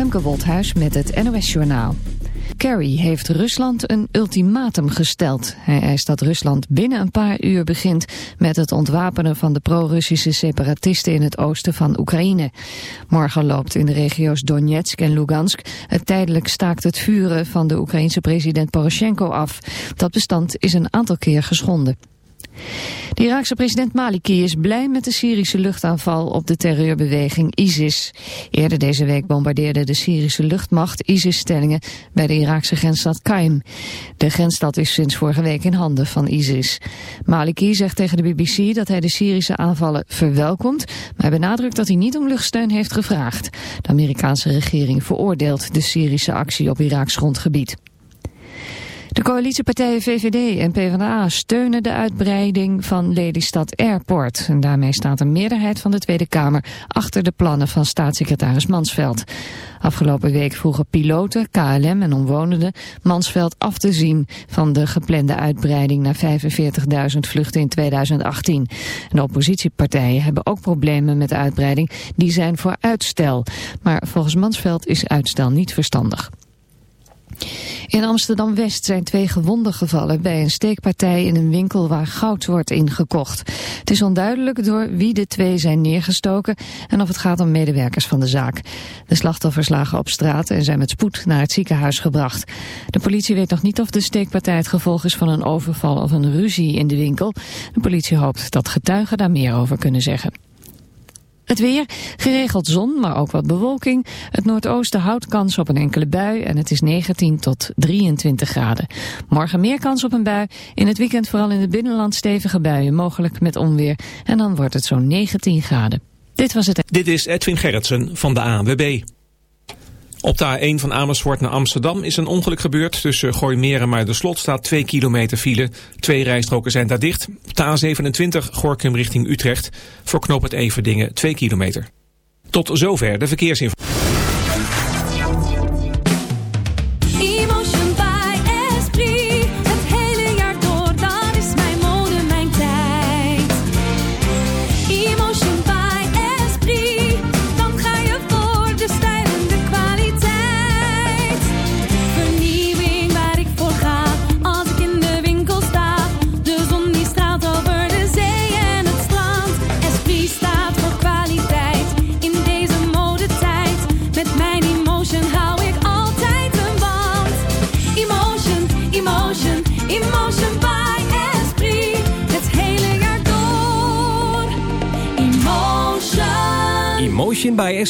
Femke Wolthuis met het NOS Journaal. Kerry heeft Rusland een ultimatum gesteld. Hij eist dat Rusland binnen een paar uur begint met het ontwapenen van de pro-Russische separatisten in het oosten van Oekraïne. Morgen loopt in de regio's Donetsk en Lugansk het tijdelijk staakt het vuren van de Oekraïense president Poroshenko af. Dat bestand is een aantal keer geschonden. De Iraakse president Maliki is blij met de Syrische luchtaanval op de terreurbeweging ISIS. Eerder deze week bombardeerde de Syrische luchtmacht ISIS-stellingen bij de Iraakse grensstad Qaim. De grensstad is sinds vorige week in handen van ISIS. Maliki zegt tegen de BBC dat hij de Syrische aanvallen verwelkomt, maar benadrukt dat hij niet om luchtsteun heeft gevraagd. De Amerikaanse regering veroordeelt de Syrische actie op Iraaks grondgebied. De coalitiepartijen VVD en PvdA steunen de uitbreiding van Lelystad Airport. En daarmee staat een meerderheid van de Tweede Kamer achter de plannen van staatssecretaris Mansveld. Afgelopen week vroegen piloten, KLM en omwonenden Mansveld af te zien van de geplande uitbreiding naar 45.000 vluchten in 2018. de oppositiepartijen hebben ook problemen met de uitbreiding. Die zijn voor uitstel. Maar volgens Mansveld is uitstel niet verstandig. In Amsterdam-West zijn twee gewonden gevallen bij een steekpartij in een winkel waar goud wordt ingekocht. Het is onduidelijk door wie de twee zijn neergestoken en of het gaat om medewerkers van de zaak. De slachtoffers lagen op straat en zijn met spoed naar het ziekenhuis gebracht. De politie weet nog niet of de steekpartij het gevolg is van een overval of een ruzie in de winkel. De politie hoopt dat getuigen daar meer over kunnen zeggen. Het weer, geregeld zon, maar ook wat bewolking. Het noordoosten houdt kans op een enkele bui en het is 19 tot 23 graden. Morgen meer kans op een bui. In het weekend vooral in het binnenland stevige buien, mogelijk met onweer. En dan wordt het zo'n 19 graden. Dit was het. Dit is Edwin Gerritsen van de ANWB. Op de A1 van Amersfoort naar Amsterdam is een ongeluk gebeurd. Tussen Gooimeer en de Slot staat 2 kilometer file. Twee rijstroken zijn daar dicht. Op de A27 Gorkum richting Utrecht. Voor knop het Everdingen 2 kilometer. Tot zover de verkeersinformatie.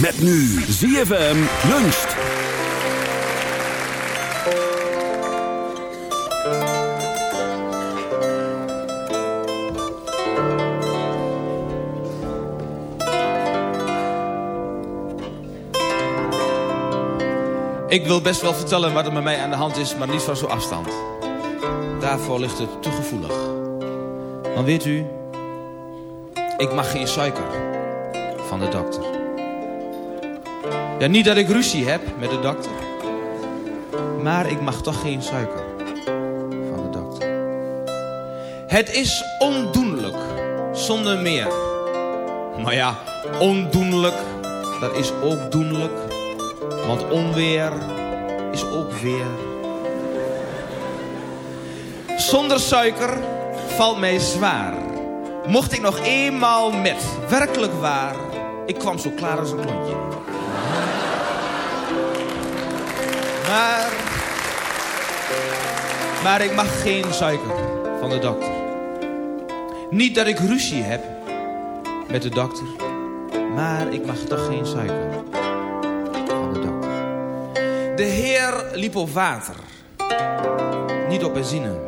Met nu ZFM luncht. Ik wil best wel vertellen wat er met mij aan de hand is, maar niet van zo'n afstand. Daarvoor ligt het te gevoelig. Want weet u, ik mag geen suiker van de dokter. Ja, niet dat ik ruzie heb met de dokter. Maar ik mag toch geen suiker van de dokter. Het is ondoenlijk, zonder meer. Maar ja, ondoenlijk, dat is ook doenlijk. Want onweer is ook weer. Zonder suiker valt mij zwaar. Mocht ik nog eenmaal met, werkelijk waar. Ik kwam zo klaar als een klontje. Maar... Ik mag geen suiker van de dokter. Niet dat ik ruzie heb met de dokter. Maar ik mag toch geen suiker van de dokter. De heer liep op water. Niet op benzine.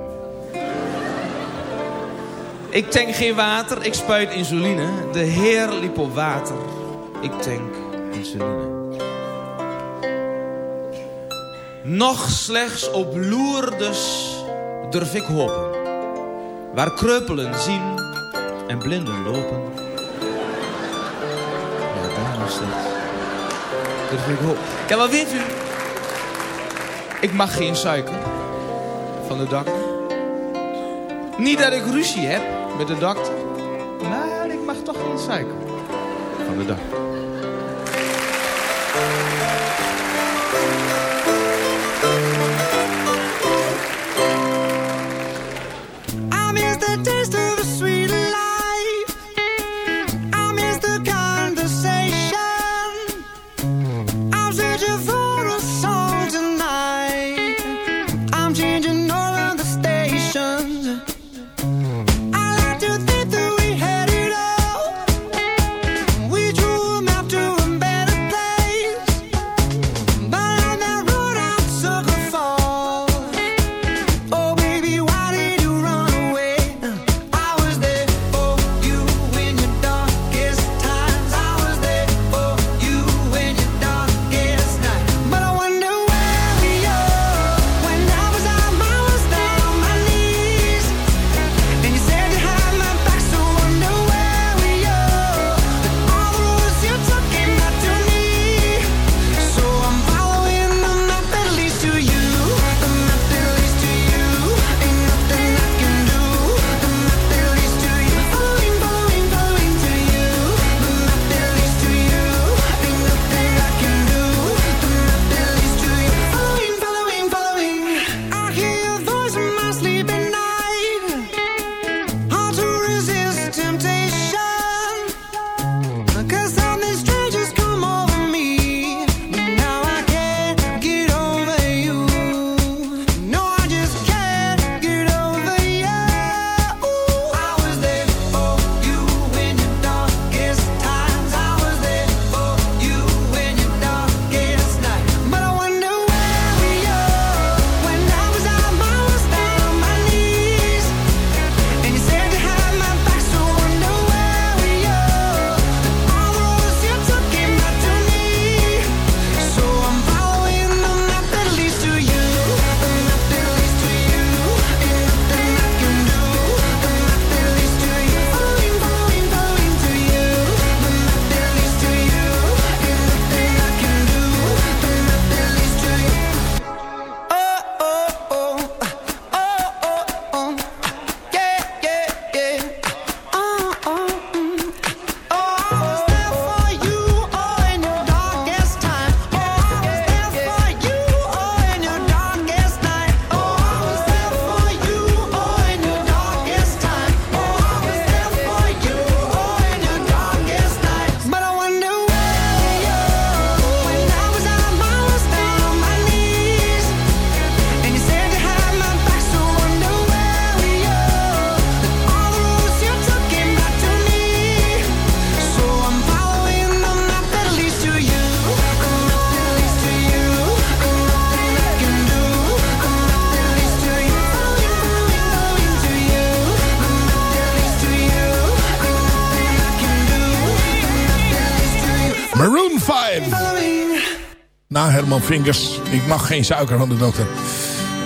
Ik tank geen water, ik spuit insuline. De heer liep op water. Ik tank insuline. Nog slechts op Lourdes durf ik hopen. Waar kreupelen zien en blinden lopen. Ja, daar het. Durf ik hopen. Ja, maar weet u... Ik mag geen suiker van de dokter. Niet dat ik ruzie heb met de dokter. Maar ik mag toch geen suiker van de dokter. Fingers, Ik mag geen suiker van de dokter.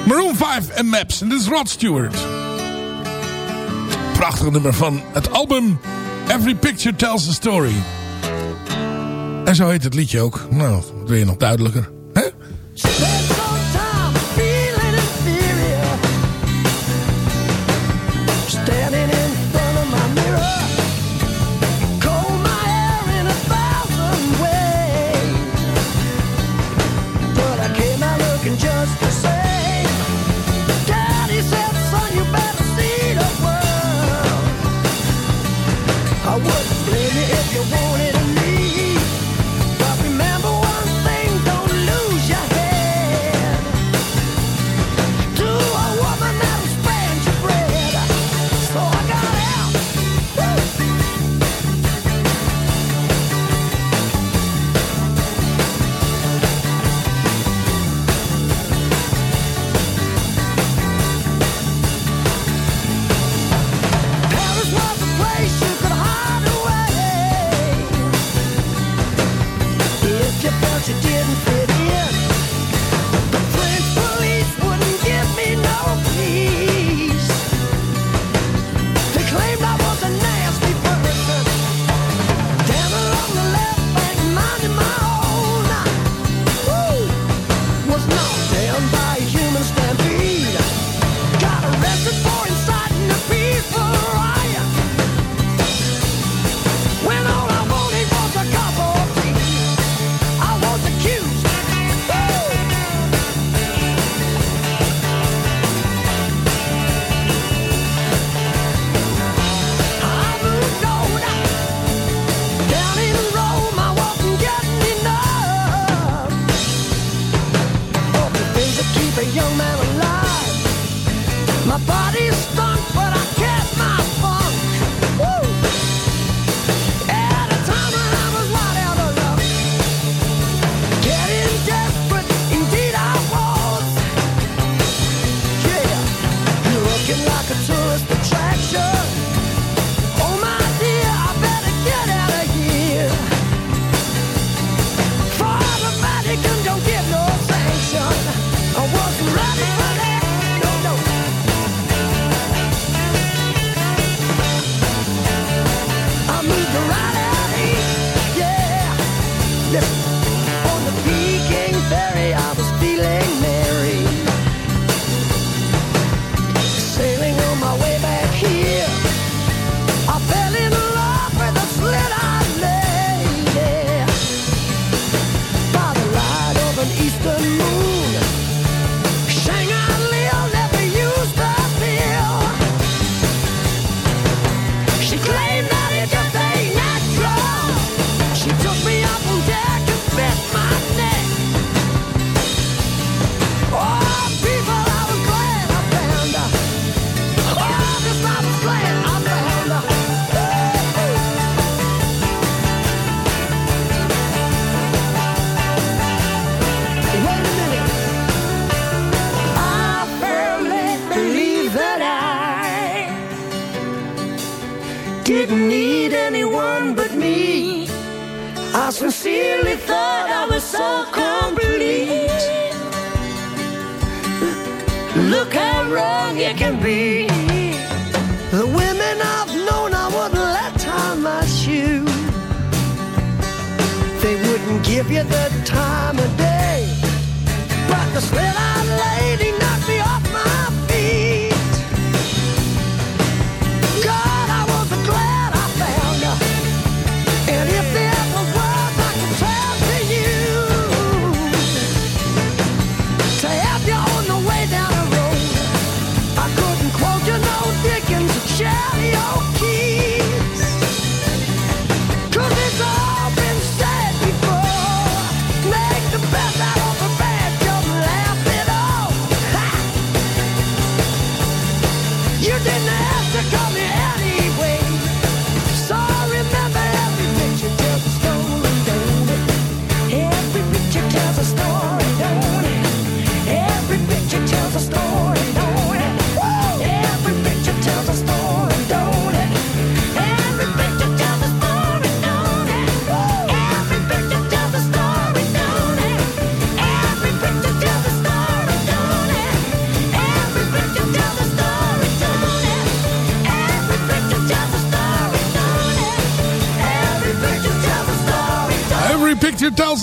Maroon 5 en Maps. En dit is Rod Stewart. Prachtig nummer van het album Every Picture Tells a Story. En zo heet het liedje ook. Nou, dat wil je nog duidelijker.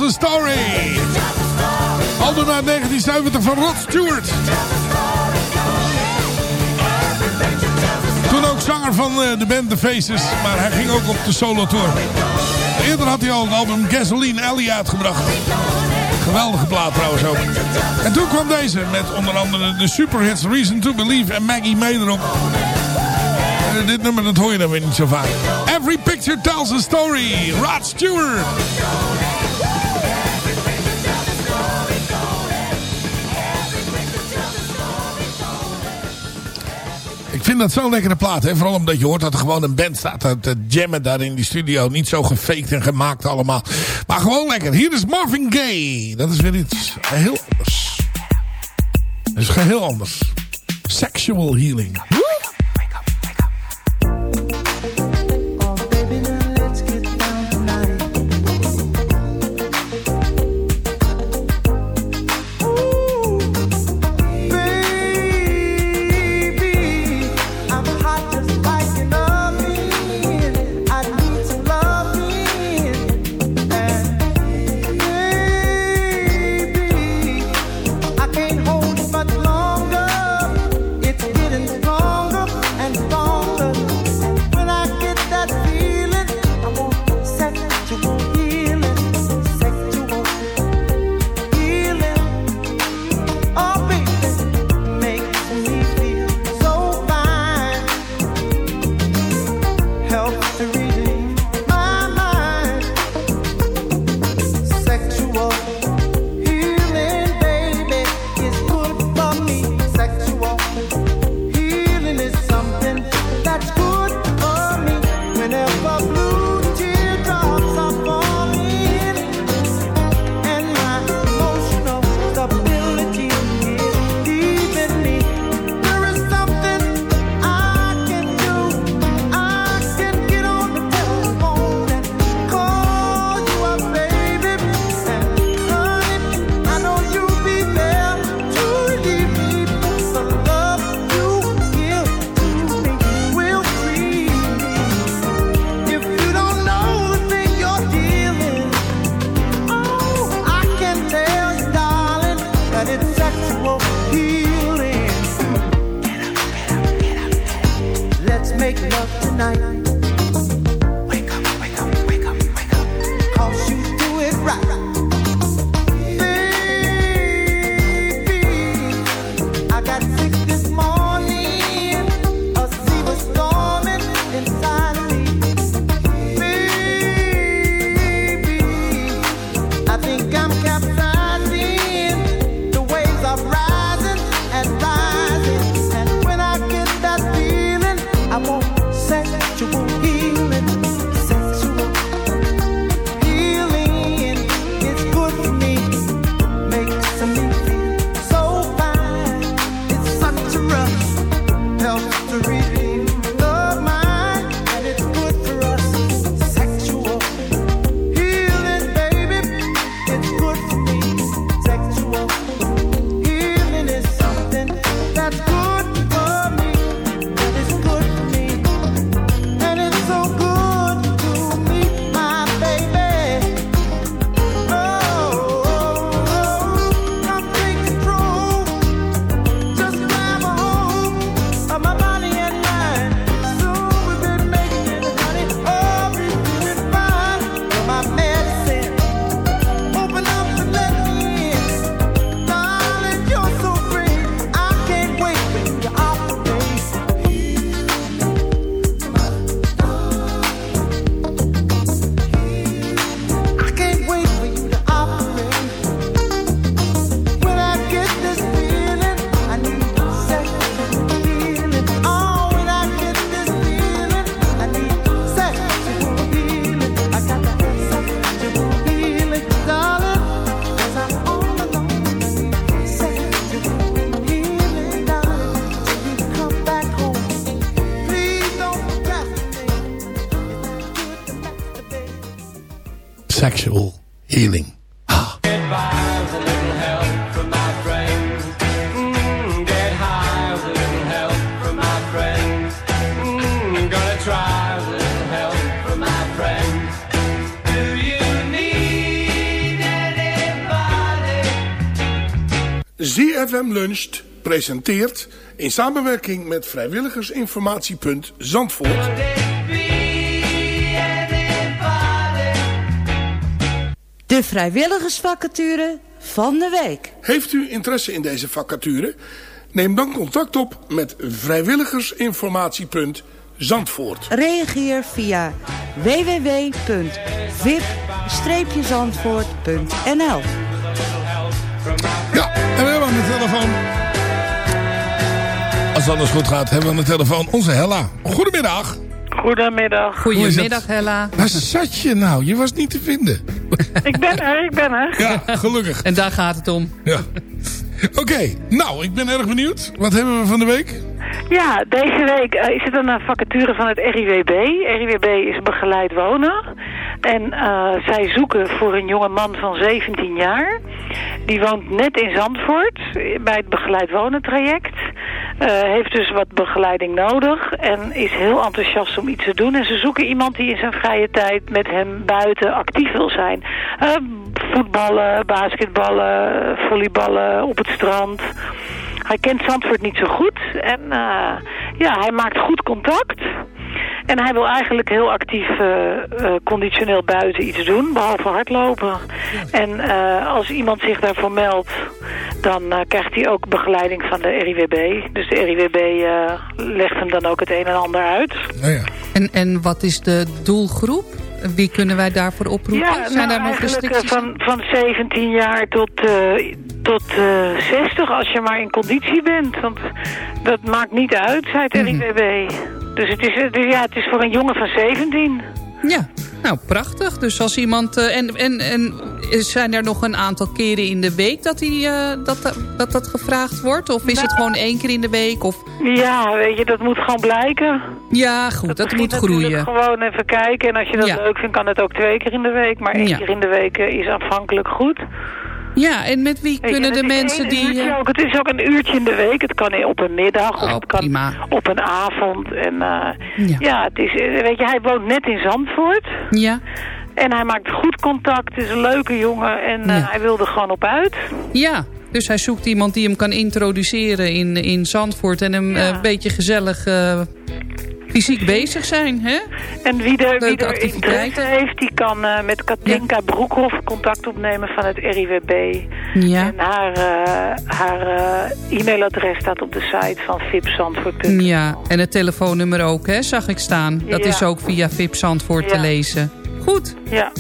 A Story. Album uit 1970 van Rod Stewart. Toen ook zanger van eh, de band The Faces, maar hij ging ook op de solo tour. Eerder had hij al een album Gasoline Alley uitgebracht. Geweldige plaat trouwens ook. En toen kwam deze met onder andere de superhits Reason to Believe en Maggie May erop. Uh, dit nummer dat hoor je dan weer niet zo vaak. Every picture tells a story. Rod Stewart. Vind dat zo'n lekkere plaat. Hè? Vooral omdat je hoort dat er gewoon een band staat te jammen daar in die studio. Niet zo gefaked en gemaakt allemaal. Maar gewoon lekker. Hier is Marvin Gaye. Dat is weer iets heel anders. Dat is heel anders. Sexual healing. Presenteert in samenwerking met vrijwilligersinformatiepunt Zandvoort... De vrijwilligersvacature van de week. Heeft u interesse in deze vacature? Neem dan contact op met vrijwilligersinformatiepunt Zandvoort. Reageer via www.vip-zandvoort.nl Ja, en we hebben aan de telefoon... Als het alles goed gaat, hebben we aan de telefoon onze Hella. Goedemiddag. Goedemiddag. Goedemiddag, Hella. Waar zat je nou? Je was niet te vinden. Ik ben er, ik ben er. Ja, gelukkig. En daar gaat het om. Ja. Oké, nou, ik ben erg benieuwd. Wat hebben we van de week? Ja, deze week eh, is het een eh, vacature van het RIWB. RIWB is begeleid wonen. En eh, zij zoeken voor een jonge man van 17 jaar. Die woont net in Zandvoort bij het begeleid wonen traject. Eh, heeft dus wat begeleiding nodig en is heel enthousiast om iets te doen. En ze zoeken iemand die in zijn vrije tijd met hem buiten actief wil zijn. Eh, voetballen, basketballen, volleyballen op het strand. Hij kent Zandvoort niet zo goed en eh, ja, hij maakt goed contact. En hij wil eigenlijk heel actief eh, eh, conditioneel buiten iets doen, behalve hardlopen. En eh, als iemand zich daarvoor meldt, dan eh, krijgt hij ook begeleiding van de RIWB. Dus de RIWB eh, legt hem dan ook het een en ander uit. En, en wat is de doelgroep? Wie kunnen wij daarvoor oproepen? Ja, Zijn nou, daar nog eigenlijk restricties? van, van 17 jaar tot, eh, tot eh 60 als je maar in conditie bent. Want dat maakt niet uit, zei het Mhm. Dus het is, is- ja, het is voor een jongen van 17. Ja, nou prachtig. Dus als iemand... eh, en, en, en zijn er nog een aantal keren in de week dat die, eh, dat, dat, dat gevraagd wordt? Of is het gewoon één keer in de week? Of... Ja, weet je, dat moet gewoon blijken. Ja, goed, dat, moet groeien. Gewoon even kijken. En als je dat Ja. leuk vindt, kan het ook twee keer in de week. Maar één Ja. keer in de week eh, is aanvankelijk goed. Ja, en met wie kunnen de mensen die... eh, ook. Het is ook een uurtje in de week. Het kan op een middag of Oh, het kan prima. op een avond. En eh, Ja. ja. het is, eh, weet je, hij woont net in Zandvoort. Ja. En hij maakt goed contact. Het is een leuke jongen. En hij wil er gewoon op uit. Ja, dus hij zoekt iemand die hem kan introduceren in, in Zandvoort... en hem een beetje gezellig fysiek bezig zijn. Hè? En wie er, wie er interesse heeft, die kan eh, met Katinka Broekhoff contact opnemen van het RIWB. Ja. En haar, eh, haar eh, e-mailadres staat op de site van vipzandvoort.nl. Ja, en het telefoonnummer ook, hè, zag ik staan. Dat Ja. is ook via VIP Zandvoort te Ja. lezen. Goed. Ja.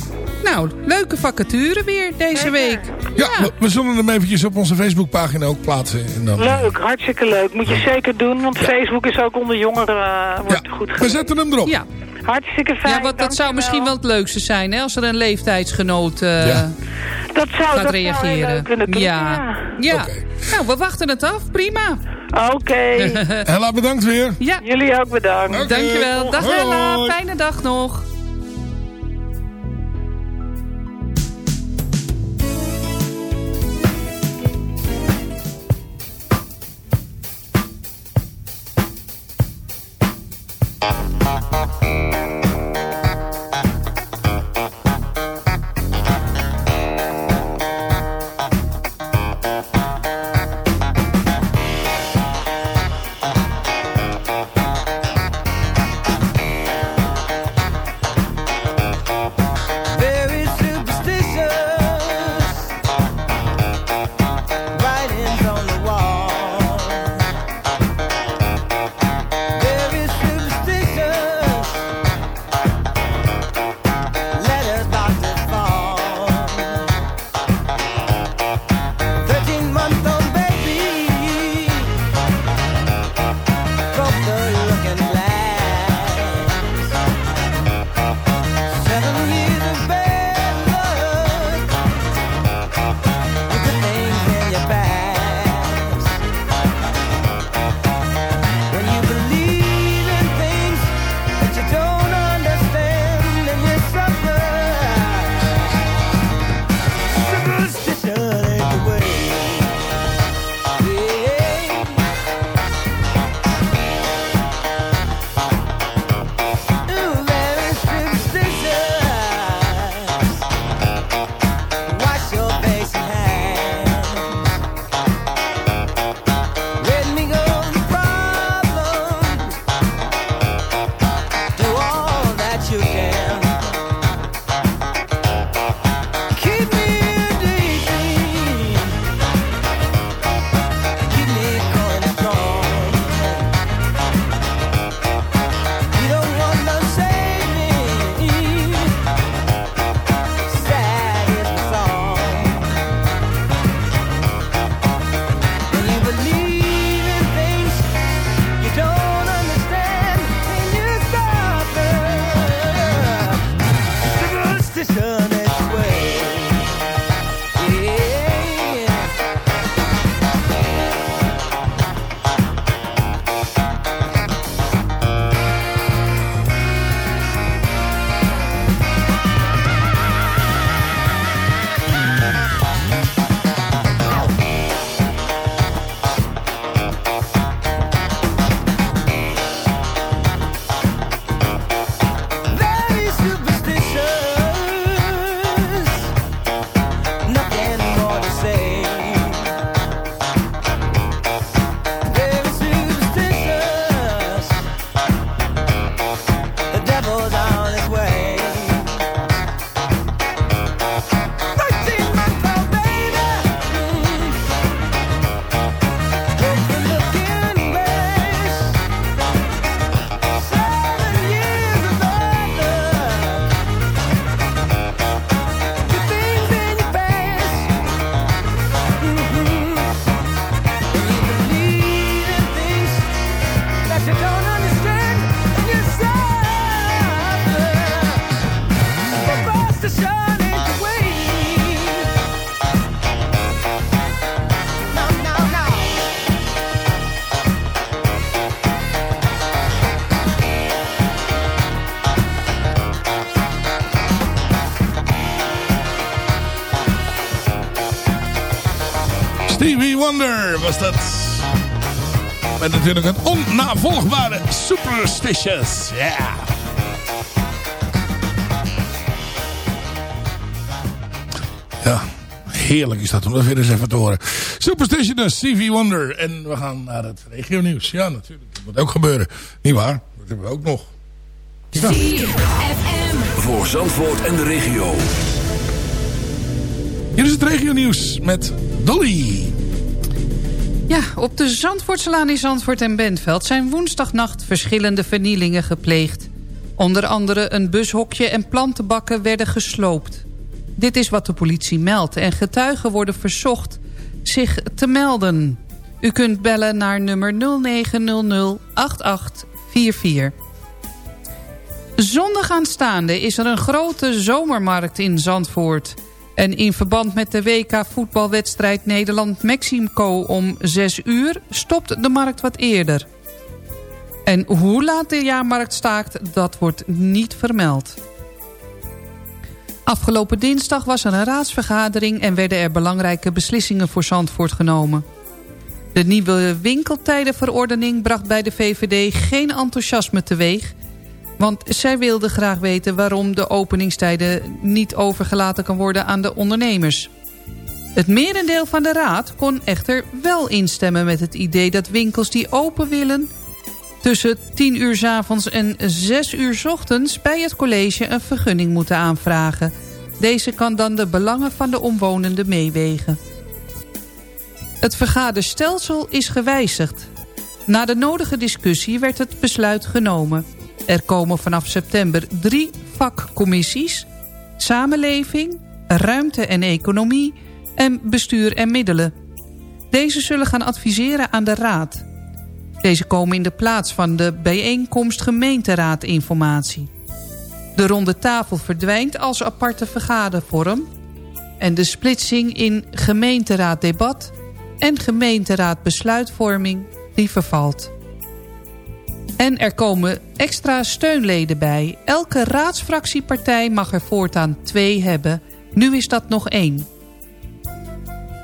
Nou, leuke vacature weer deze week. Ja, We, we zullen hem eventjes op onze Facebookpagina ook plaatsen. En dan, Leuk, hartstikke leuk. Moet je zeker doen, want Facebook is ook onder jongeren eh, wordt goed we zetten hem erop. Ja. Hartstikke fijn. Ja, want dat zou misschien wel het leukste zijn, hè? Als er een leeftijdsgenoot eh, Ja. dat zou, gaat dat reageren. klinken, ja. ja. Nou, we wachten het af. Prima. Oké. Hella, bedankt weer. Ja. Jullie ook bedankt. Oké. Dankjewel. Dag Hoi, Ella. hoi. Fijne dag nog. Was dat. Met natuurlijk het onnavolgbare Superstitious. Ja. Ja, heerlijk is dat om dat weer eens even te horen. Superstitious, CV Wonder. En we gaan naar het regio nieuws. Ja, natuurlijk. Dat moet ook gebeuren. Niet waar? Dat hebben we ook nog. Ja. Voor Zandvoort en de regio. Hier is het regio nieuws met Dolly. Ja, op de Zandvoortselaan in Zandvoort en Bentveld... zijn woensdagnacht verschillende vernielingen gepleegd. Onder andere een bushokje en plantenbakken werden gesloopt. Dit is wat de politie meldt en getuigen worden verzocht zich te melden. U kunt bellen naar nummer 0900 8844. Zondag aanstaande is er een grote zomermarkt in Zandvoort... En in verband met de WK voetbalwedstrijd Nederland-Mexico om 6 uur stopt de markt wat eerder. En hoe laat de jaarmarkt staakt, dat wordt niet vermeld. Afgelopen dinsdag was er een raadsvergadering en werden er belangrijke beslissingen voor Zandvoort genomen. De nieuwe winkeltijdenverordening bracht bij de VVD geen enthousiasme teweeg... Want zij wilde graag weten waarom de openingstijden niet overgelaten kan worden aan de ondernemers. Het merendeel van de raad kon echter wel instemmen met het idee dat winkels die open willen... tussen 10 uur s avonds en 6 uur s ochtends bij het college een vergunning moeten aanvragen. Deze kan dan de belangen van de omwonenden meewegen. Het vergaderstelsel is gewijzigd. Na de nodige discussie werd het besluit genomen... Er komen vanaf september drie vakcommissies. Samenleving, ruimte en economie en bestuur en middelen. Deze zullen gaan adviseren aan de raad. Deze komen in de plaats van de bijeenkomst gemeenteraadinformatie. De ronde tafel verdwijnt als aparte vergadervorm... en de splitsing in gemeenteraaddebat en gemeenteraadbesluitvorming die vervalt. En er komen extra steunleden bij. Elke raadsfractiepartij mag er voortaan twee hebben. Nu is dat nog één.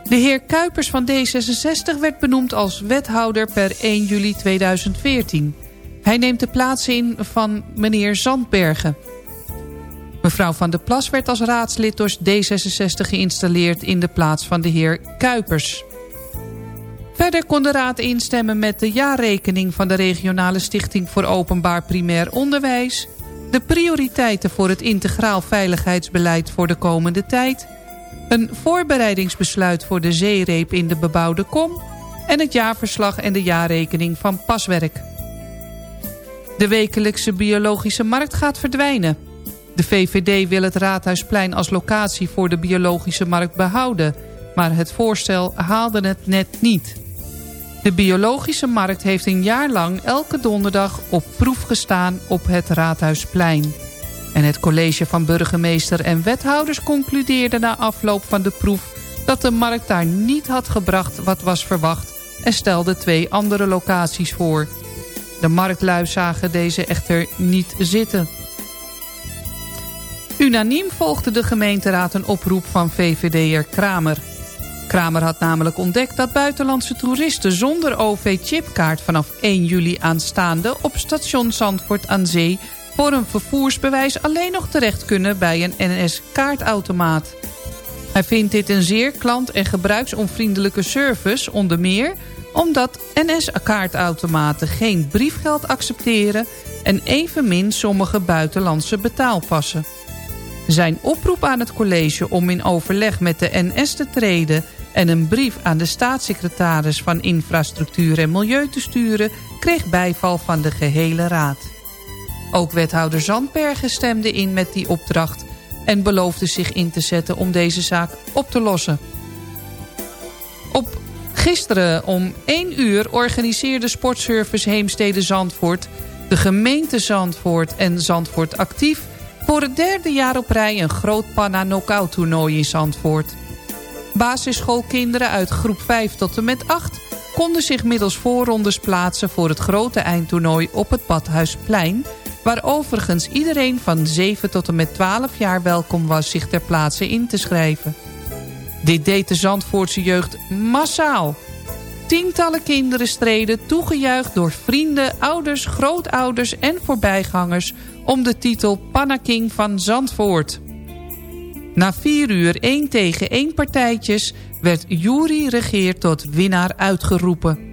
De heer Kuipers van D66 werd benoemd als wethouder per 1 juli 2014. Hij neemt de plaats in van meneer Zandbergen. Mevrouw Van der Plas werd als raadslid door D66 geïnstalleerd... in de plaats van de heer Kuipers. Verder kon de Raad instemmen met de jaarrekening van de Regionale Stichting voor Openbaar Primair Onderwijs, de prioriteiten voor het integraal veiligheidsbeleid voor de komende tijd, een voorbereidingsbesluit voor de zeereep in de bebouwde kom en het jaarverslag en de jaarrekening van Paswerk. De wekelijkse biologische markt gaat verdwijnen. De VVD wil het Raadhuisplein als locatie voor de biologische markt behouden... maar het voorstel haalde het net niet. De biologische markt heeft een jaar lang elke donderdag op proef gestaan op het Raadhuisplein. En het college van burgemeester en wethouders concludeerde na afloop van de proef... dat de markt daar niet had gebracht wat was verwacht... en stelde twee andere locaties voor. De marktlui zagen deze echter niet zitten. Unaniem volgde de gemeenteraad een oproep van VVD'er Kramer... Kramer had namelijk ontdekt dat buitenlandse toeristen zonder OV-chipkaart vanaf 1 juli aanstaande op station Zandvoort aan Zee voor een vervoersbewijs alleen nog terecht kunnen bij een NS-kaartautomaat. Hij vindt dit een zeer klant- en gebruiksonvriendelijke service, onder meer omdat NS-kaartautomaten geen briefgeld accepteren en evenmin sommige buitenlandse betaalpassen. Zijn oproep aan het college om in overleg met de NS te treden... en een brief aan de staatssecretaris van Infrastructuur en Milieu te sturen... kreeg bijval van de gehele raad. Ook wethouder Zandbergen stemde in met die opdracht... en beloofde zich in te zetten om deze zaak op te lossen. Op gisteren om 1 uur organiseerde Sportservice Heemstede Zandvoort... de gemeente Zandvoort en Zandvoort Actief voor het derde jaar op rij een groot panna knockout toernooi in Zandvoort. Basisschoolkinderen uit groep 5 tot en met 8 konden zich middels voorrondes plaatsen voor het grote eindtoernooi op het Badhuisplein... waar overigens iedereen van 7 tot en met 12 jaar welkom was zich ter plaatse in te schrijven. Dit deed de Zandvoortse jeugd massaal Tientallen kinderen streden, toegejuicht door vrienden, ouders, grootouders en voorbijgangers... om de titel Pannaking van Zandvoort. Na vier uur 1 tegen 1 partijtjes werd Juri Regeer tot winnaar uitgeroepen.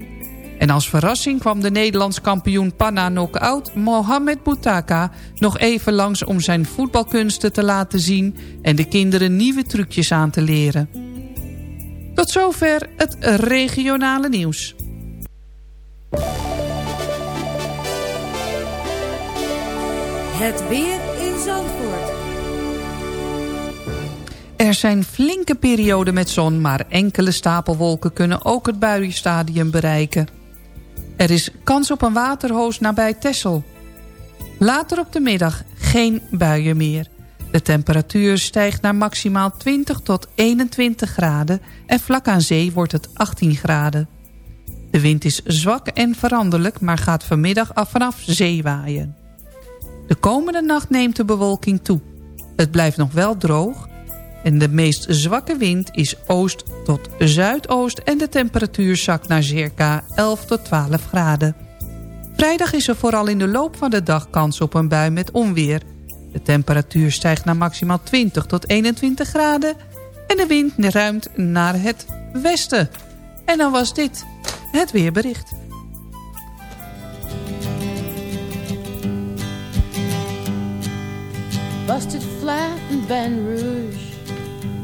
En als verrassing kwam de Nederlands kampioen Panna Knockout Mohamed Boutaka nog even langs om zijn voetbalkunsten te laten zien... en de kinderen nieuwe trucjes aan te leren. Tot zover het regionale nieuws. Het weer in Zandvoort. Er zijn flinke perioden met zon, maar enkele stapelwolken kunnen ook het buienstadium bereiken. Er is kans op een waterhoos nabij Tessel. Later op de middag geen buien meer. De temperatuur stijgt naar maximaal 20 tot 21 graden en vlak aan zee wordt het 18 graden. De wind is zwak en veranderlijk, maar gaat vanmiddag af vanaf zee waaien. De komende nacht neemt de bewolking toe. Het blijft nog wel droog en de meest zwakke wind is oost tot zuidoost... en de temperatuur zakt naar circa 11 tot 12 graden. Vrijdag is er vooral in de loop van de dag kans op een bui met onweer. De temperatuur stijgt naar maximaal 20 tot 21 graden... en de wind ruimt naar het westen. En dan was dit het weerbericht. Busted flat in Baton Rouge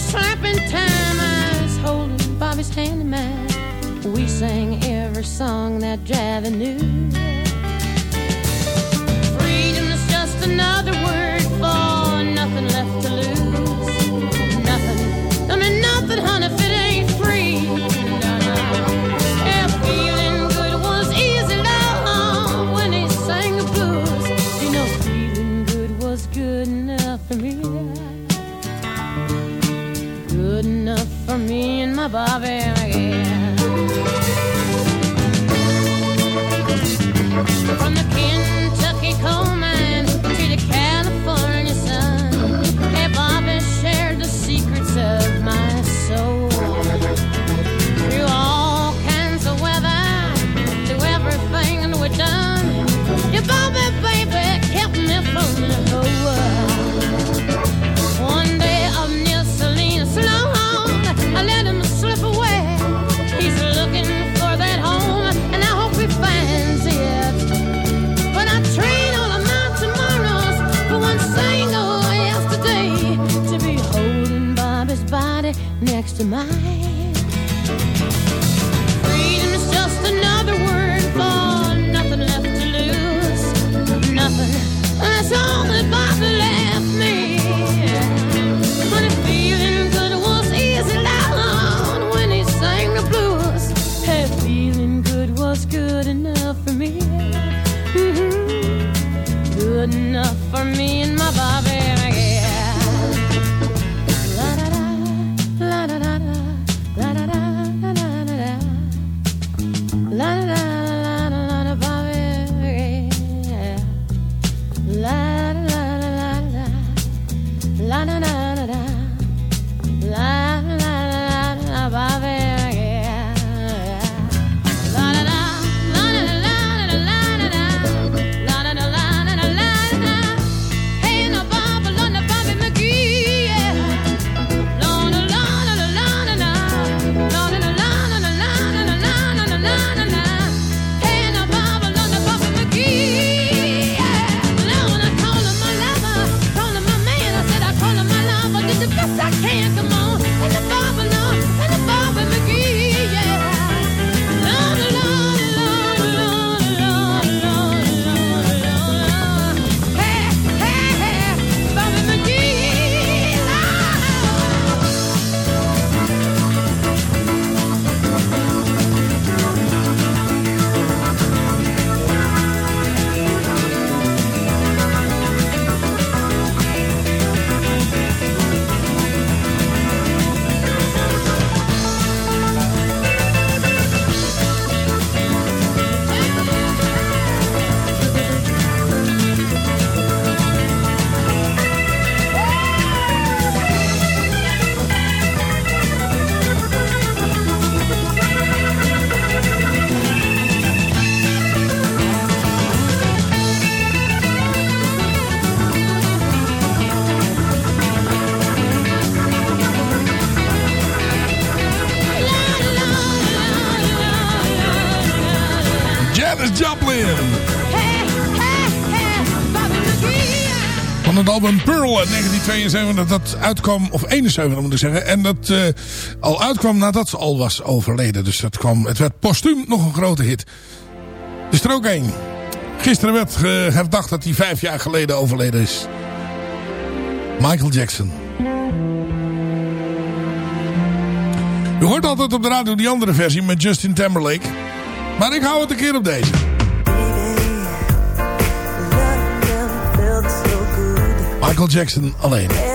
Windshield slapping time. I was holding Bobby's hand in mine. We sang every song that Javi knew. Freedom's just another word for nothing left to lose. My Bobby 72 dat uitkwam, of 71 moet ik zeggen. En dat eh, al uitkwam nadat ze al was overleden. Dus dat kwam, het werd postuum nog een grote hit. De strook 1. Gisteren werd herdacht dat hij vijf jaar geleden overleden is. Michael Jackson. U hoort altijd op de radio die andere versie met Justin Timberlake. Maar ik hou het een keer op deze. Michael Jackson alleen.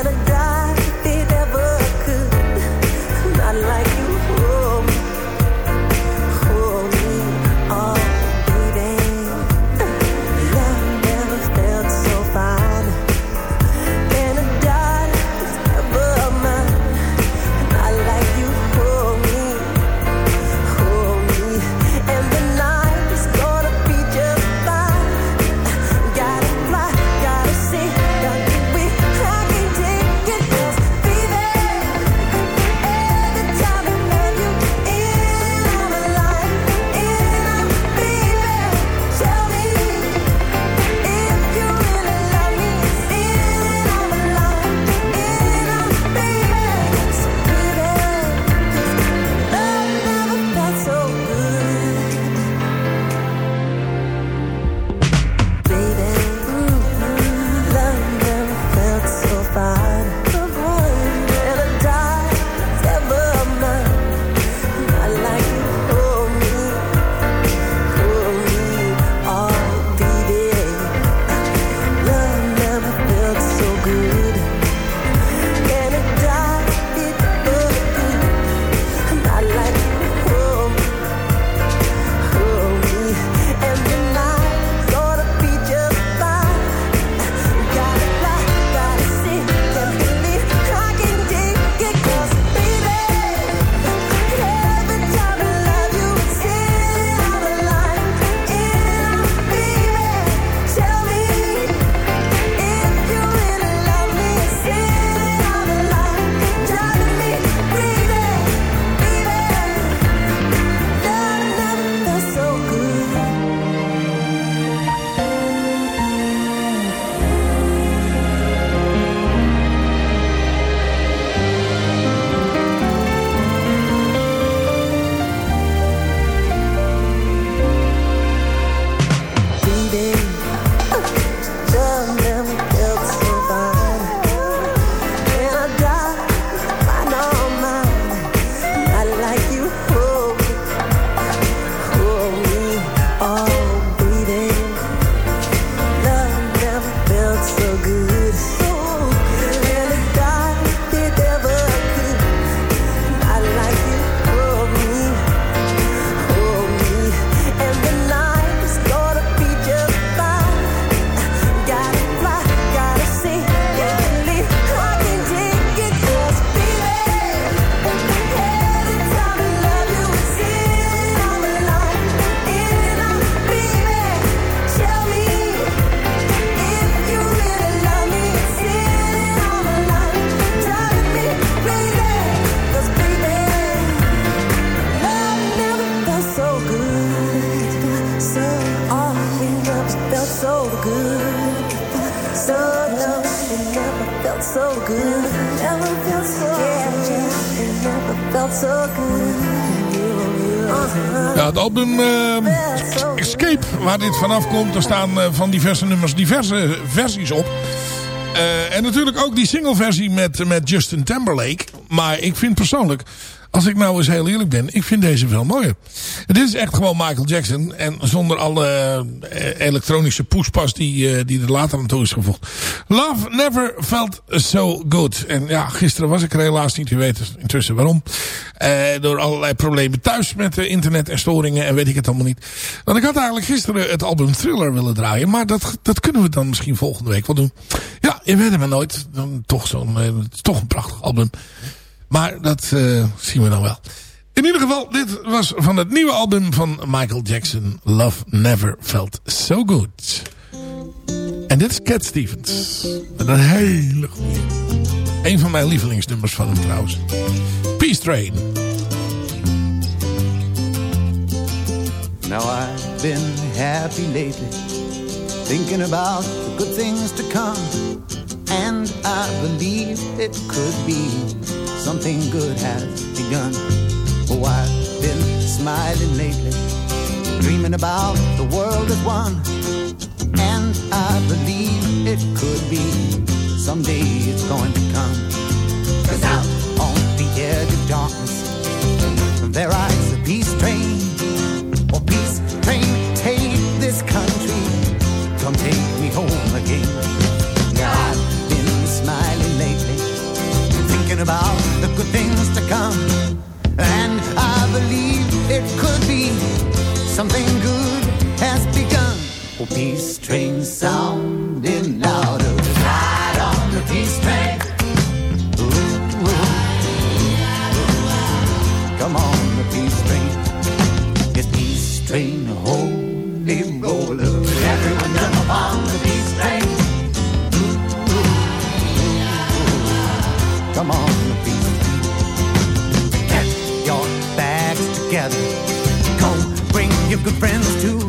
Komt, er staan uh, van diverse nummers diverse versies op. Uh, en natuurlijk ook die single versie met, met Justin Timberlake. Maar ik vind persoonlijk als ik nou eens heel eerlijk ben, ik vind deze veel mooier. Dit is echt gewoon Michael Jackson. En zonder alle uh, elektronische poespas die, die er later aan toe is gevoegd. Love never felt so good. En ja, gisteren was ik er helaas niet. U weet intussen waarom. Uh, door allerlei problemen thuis met internet en storingen en weet ik het allemaal niet. Want ik had eigenlijk gisteren het album Thriller willen draaien. Maar dat, dat kunnen we dan misschien volgende week wel doen. Ja, je weet het maar nooit. Dan toch, zo'n toch een prachtig album. Maar dat uh, zien we dan wel. In ieder geval, dit was van het nieuwe album van Michael Jackson. Love Never Felt So Good. En dit is Cat Stevens. Met een hele goede. Een van mijn lievelingsnummers van hem trouwens. Peace Train. Now I've been happy lately, thinking about the good things to come. And I believe it could be something good has begun. Oh, I've been smiling lately, dreaming about the world as one. And I believe it could be someday it's going to come. Cause out darkness, there rides the peace train. Oh, peace train, take this country. Come take me home again. Yeah, I've been smiling lately, thinking about the good things to come. And I believe it could be something good has begun. Oh, peace train sounding louder. Train, holy roller. Everyone jump on the peace train. Come on, the train. Get your bags together. Go bring your good friends too.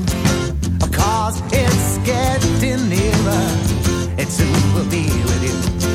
Cause it's getting nearer. It soon will be with you.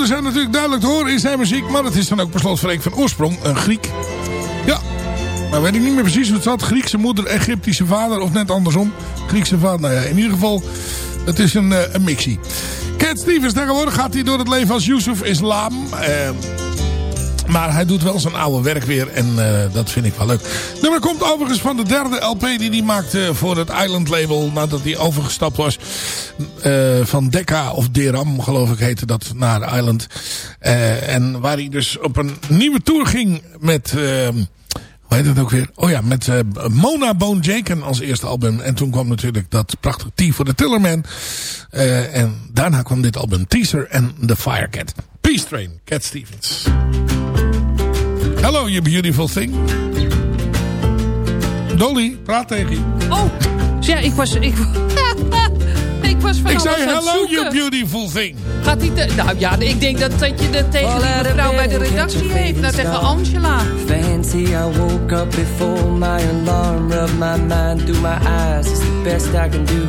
Invloeden zijn natuurlijk duidelijk te horen in zijn muziek. Maar het is dan ook per van oorsprong een Griek. Ja, maar weet ik niet meer precies hoe het zat. Griekse moeder, Egyptische vader of net andersom. Griekse vader, nou ja, in ieder geval, het is een, eh, een mixie. Cat Stevens tegenwoordig gaat hij door het leven als Yusuf Islam. Eh, maar hij doet wel zijn oude werk weer en eh, dat vind ik wel leuk. Het nummer komt overigens van de derde LP die hij maakte voor het Island label. Nadat hij overgestapt was eh, van Decca of Deram geloof ik heette dat naar Island. Eh, en waar hij dus op een nieuwe tour ging met... hoe heet het ook weer? Oh ja, met Mona Bone Jaken als eerste album. En toen kwam natuurlijk dat prachtige T voor de Tillerman. En daarna kwam dit album Teaser en The Firecat. Peace Train, Cat Stevens. Hello, you beautiful thing. Dolly, praat tegen je. Oh, ja, ik was... Ik, ik was van Ik zei hello, zoeken. you beautiful thing. Gaat hij te- nou ja, ik denk dat, dat je dat tegen die mevrouw bij de redactie heeft. Nou, tegen Angela. Fancy, I woke up before my alarm. Rub my mind through my eyes. It's the best I can do.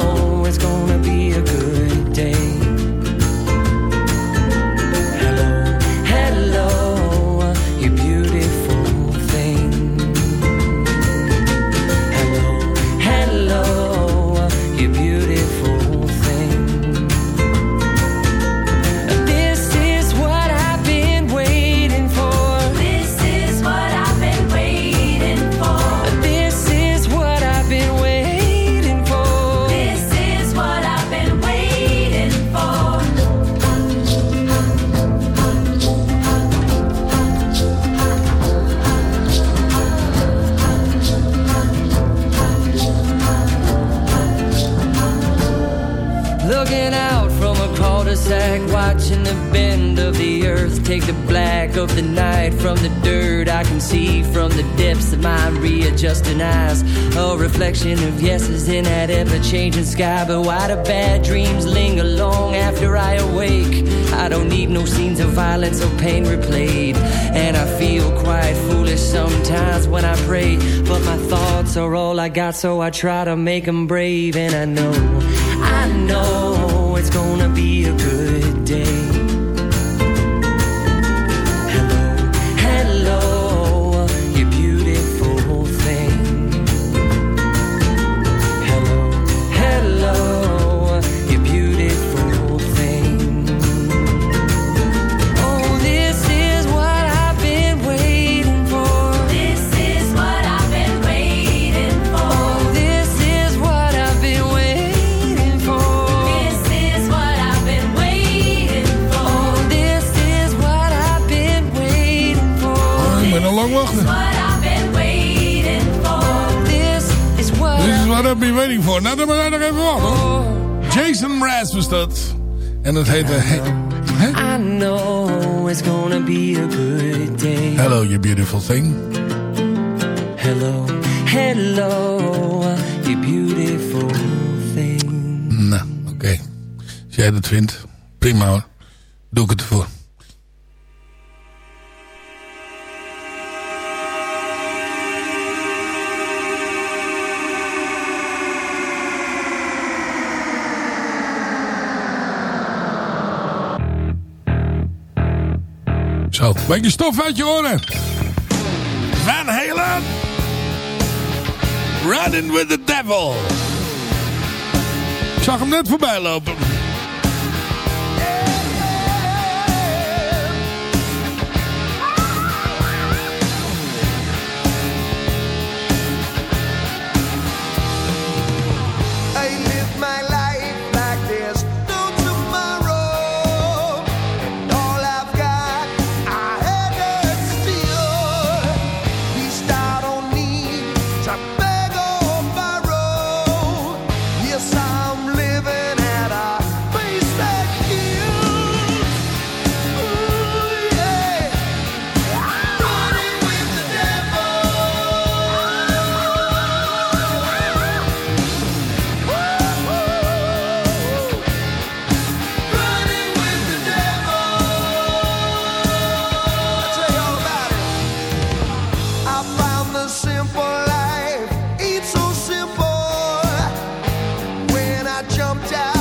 so I try to make them brave And I know, I know it's gonna be a good ben al lang wachten. What I've been waiting for. This is what I've been waiting for. Nou, dan moet je nog even wachten. Jason Mraz was dat. En dat heette... I know it's gonna be a good day. Hello, you beautiful thing. Hello, hello, you beautiful thing. Nou, oké. Als jij dat vindt, prima hoor. Doe ik het ervoor. Zo, beetje stof uit je oren. Van Halen. Running with the devil. Ik zag hem net voorbij lopen. helped out.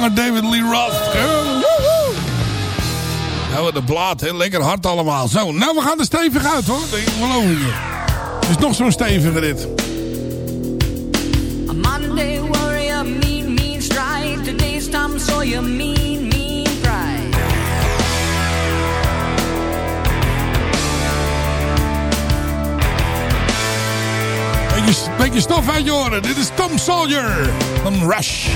Zanger David Lee Roth. Nou, wat een plaat, hè. Lekker hard allemaal. Zo, nou, we gaan er stevig uit, hoor. Ik geloof. Het is nog zo'n stevige dit. A Monday warrior, mean, mean stride. Today's Tom Sawyer, mean, mean pride. Beetje, beetje stof uit je oren. Dit is Tom Sawyer van Rush.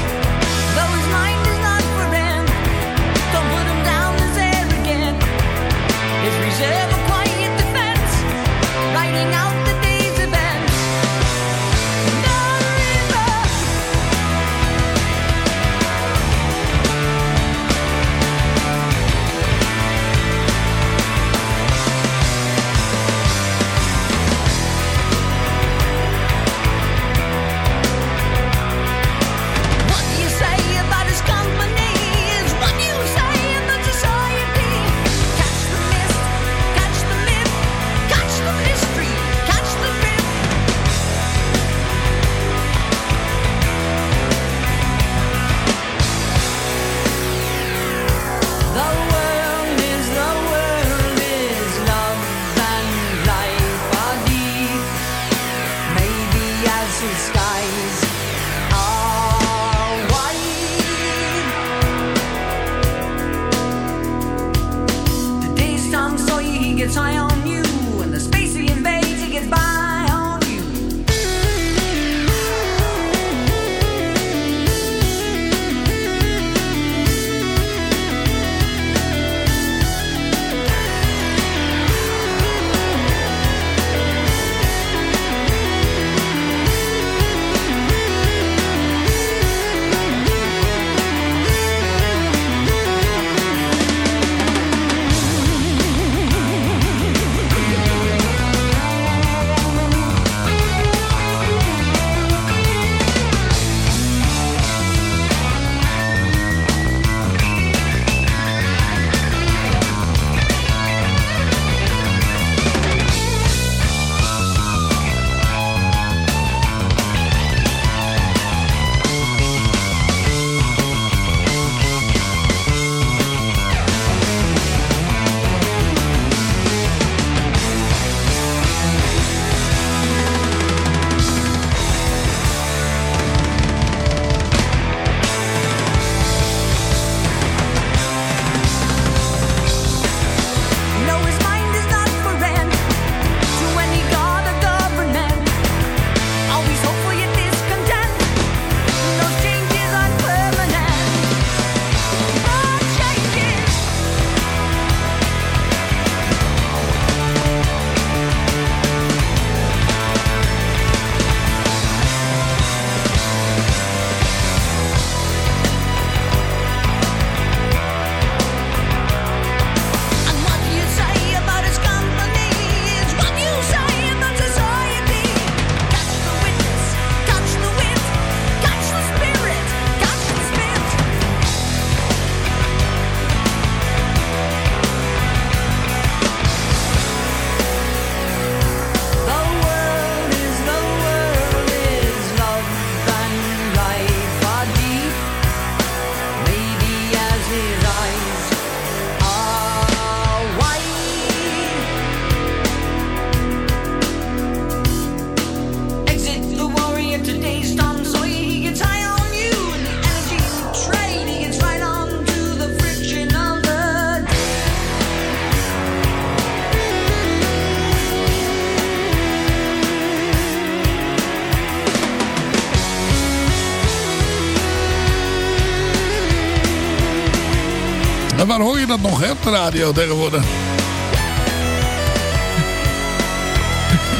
De radio tegenwoordig?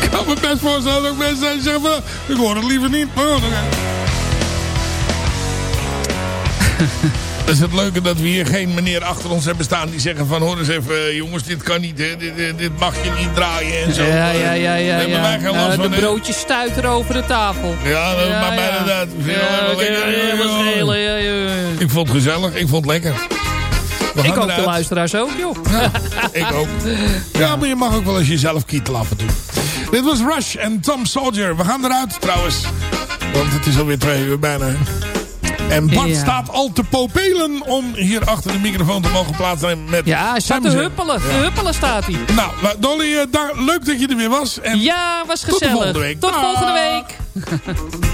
ik kan me best voorstellen dat ook mensen zijn die zeggen van... Ik hoor het liever niet. Maar goed, oké. Dat is het leuke dat we hier geen meneer achter ons hebben staan die zeggen van... Hoor eens even eh, jongens, dit kan niet, hè. Dit, dit, dit mag je niet draaien en zo. Ja, ja, ja, ja. Ja. wij geen last van, de hè. broodjes stuiteren over de tafel. Ja, dat Ja, ja. Ja, ja, ja, ja. Ik vond het gezellig, ik vond het lekker. Ik hoop de eruit. luisteraars ook, joh. Ik ook. Ja, maar je mag ook wel eens jezelf kietel af en toe. Dit was Rush en Tom Soldier. We gaan eruit trouwens. Want het is alweer twee uur bijna. En Bart Ja. staat al te popelen om hier achter de microfoon te mogen plaatsnemen met Ja, hij staat te huppelen. Te huppelen staat hij. Nou, Dolly, eh, leuk dat je er weer was. En Ja, was Tot de gezellig. volgende week. Tot volgende week.